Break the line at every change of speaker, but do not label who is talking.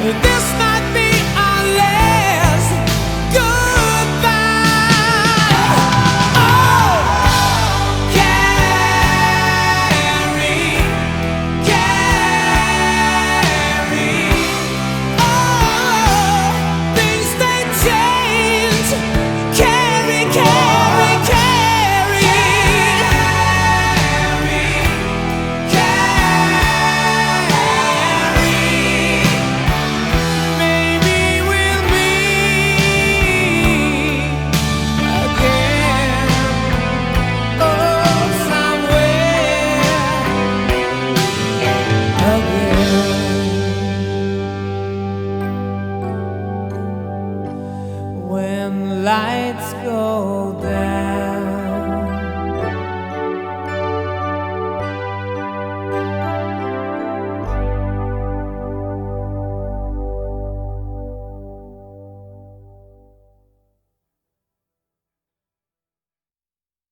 This